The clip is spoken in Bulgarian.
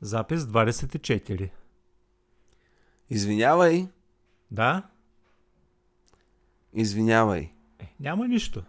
Запис 24. Извинявай. Да? Извинявай. Е, няма нищо.